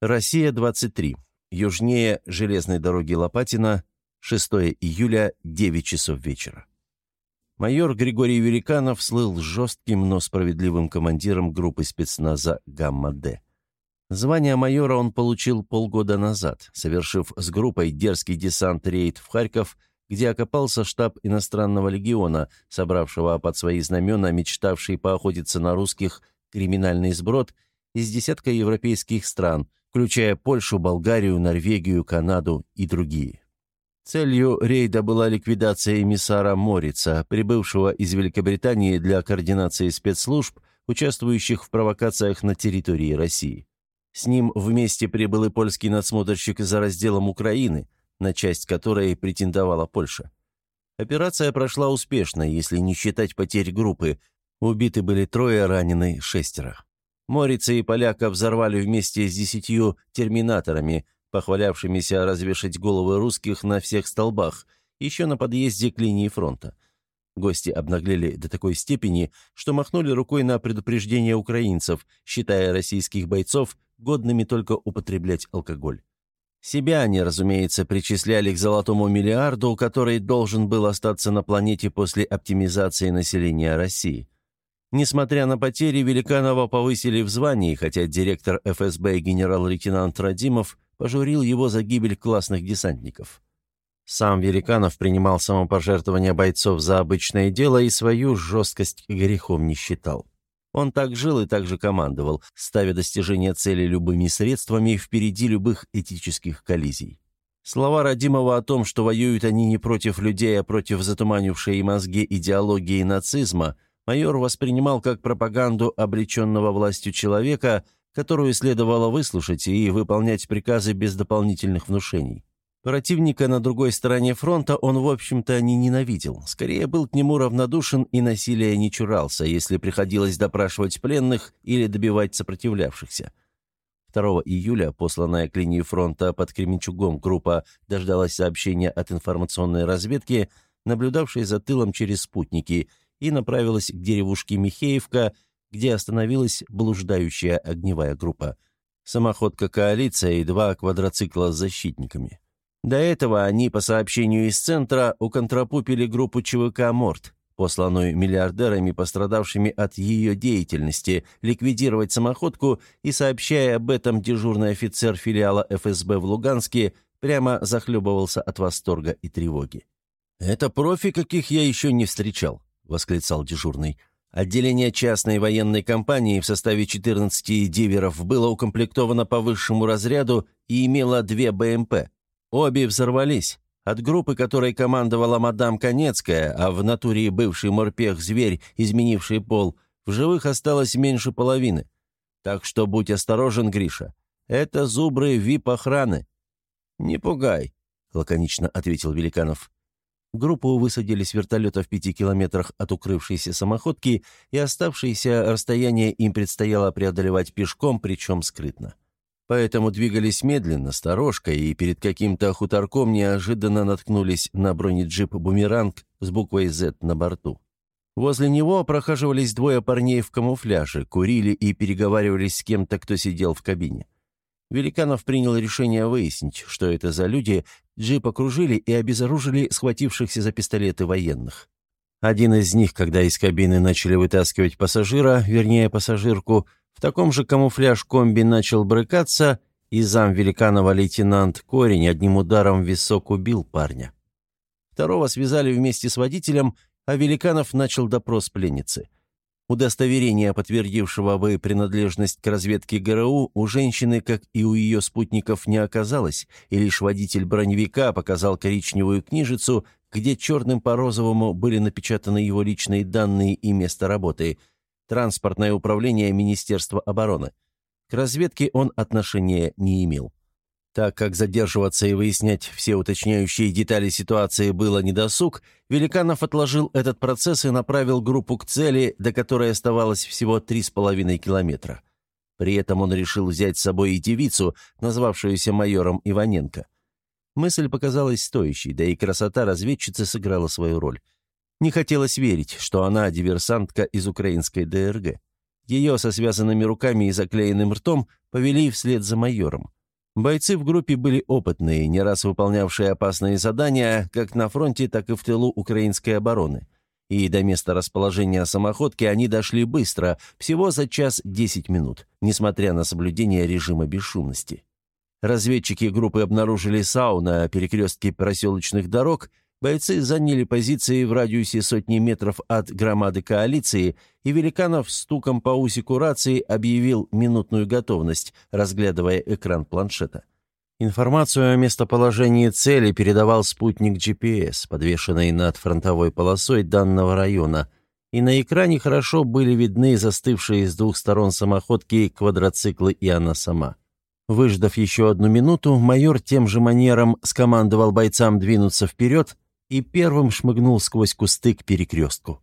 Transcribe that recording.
Россия-23. Южнее железной дороги Лопатина. 6 июля, 9 часов вечера. Майор Григорий Великанов слыл жестким, но справедливым командиром группы спецназа «Гамма-Д». Звание майора он получил полгода назад, совершив с группой дерзкий десант-рейд в Харьков, где окопался штаб иностранного легиона, собравшего под свои знамена мечтавший поохотиться на русских криминальный сброд из десятка европейских стран, включая Польшу, Болгарию, Норвегию, Канаду и другие. Целью рейда была ликвидация эмиссара Морица, прибывшего из Великобритании для координации спецслужб, участвующих в провокациях на территории России. С ним вместе прибыл и польский надсмотрщик за разделом Украины, на часть которой претендовала Польша. Операция прошла успешно, если не считать потерь группы. Убиты были трое, ранены шестеро. Морица и поляка взорвали вместе с десятью терминаторами – похвалявшимися развешать головы русских на всех столбах, еще на подъезде к линии фронта. Гости обнаглели до такой степени, что махнули рукой на предупреждение украинцев, считая российских бойцов годными только употреблять алкоголь. Себя они, разумеется, причисляли к золотому миллиарду, который должен был остаться на планете после оптимизации населения России. Несмотря на потери, Великанова повысили в звании, хотя директор ФСБ генерал-лейтенант Радимов пожурил его за гибель классных десантников. Сам Великанов принимал самопожертвования бойцов за обычное дело и свою жесткость грехом не считал. Он так жил и так же командовал, ставя достижение цели любыми средствами впереди любых этических коллизий. Слова Радимова о том, что воюют они не против людей, а против затуманившей мозги идеологии нацизма, майор воспринимал как пропаганду облеченного властью человека – которую следовало выслушать и выполнять приказы без дополнительных внушений. Противника на другой стороне фронта он, в общем-то, не ненавидел. Скорее, был к нему равнодушен и насилия не чурался, если приходилось допрашивать пленных или добивать сопротивлявшихся. 2 июля посланная к линии фронта под Кременчугом группа дождалась сообщения от информационной разведки, наблюдавшей за тылом через спутники, и направилась к деревушке Михеевка – где остановилась блуждающая огневая группа. Самоходка «Коалиция» и два квадроцикла с защитниками. До этого они, по сообщению из центра, уконтрапупили группу ЧВК «Морт», посланную миллиардерами, пострадавшими от ее деятельности, ликвидировать самоходку и, сообщая об этом, дежурный офицер филиала ФСБ в Луганске прямо захлебывался от восторга и тревоги. «Это профи, каких я еще не встречал», — восклицал дежурный. Отделение частной военной компании в составе 14 диверов было укомплектовано по высшему разряду и имело две БМП. Обе взорвались. От группы, которой командовала мадам Конецкая, а в натуре бывший морпех-зверь, изменивший пол, в живых осталось меньше половины. Так что будь осторожен, Гриша. Это зубры вип-охраны. «Не пугай», — лаконично ответил Великанов. Группу высадили с вертолета в пяти километрах от укрывшейся самоходки, и оставшееся расстояние им предстояло преодолевать пешком, причем скрытно. Поэтому двигались медленно, сторожкой, и перед каким-то хуторком неожиданно наткнулись на бронеджип-бумеранг с буквой «З» на борту. Возле него прохаживались двое парней в камуфляже, курили и переговаривались с кем-то, кто сидел в кабине. Великанов принял решение выяснить, что это за люди, джип окружили и обезоружили схватившихся за пистолеты военных. Один из них, когда из кабины начали вытаскивать пассажира, вернее пассажирку, в таком же камуфляж-комби начал брыкаться, и зам Великанова лейтенант Корень одним ударом в висок убил парня. Второго связали вместе с водителем, а Великанов начал допрос пленницы – Удостоверения, подтвердившего бы принадлежность к разведке ГРУ, у женщины, как и у ее спутников, не оказалось, и лишь водитель броневика показал коричневую книжицу, где черным по розовому были напечатаны его личные данные и место работы – транспортное управление Министерства обороны. К разведке он отношения не имел. Так как задерживаться и выяснять все уточняющие детали ситуации было недосуг, Великанов отложил этот процесс и направил группу к цели, до которой оставалось всего три с половиной километра. При этом он решил взять с собой и девицу, назвавшуюся майором Иваненко. Мысль показалась стоящей, да и красота разведчицы сыграла свою роль. Не хотелось верить, что она диверсантка из украинской ДРГ. ее со связанными руками и заклеенным ртом повели вслед за майором. Бойцы в группе были опытные, не раз выполнявшие опасные задания как на фронте, так и в тылу украинской обороны. И до места расположения самоходки они дошли быстро, всего за час 10 минут, несмотря на соблюдение режима бесшумности. Разведчики группы обнаружили САУ на перекрестке проселочных дорог, бойцы заняли позиции в радиусе сотни метров от громады коалиции, и Великанов стуком по усику рации объявил минутную готовность, разглядывая экран планшета. Информацию о местоположении цели передавал спутник GPS, подвешенный над фронтовой полосой данного района, и на экране хорошо были видны застывшие с двух сторон самоходки, квадроциклы и она сама. Выждав еще одну минуту, майор тем же манером скомандовал бойцам двинуться вперед и первым шмыгнул сквозь кусты к перекрестку.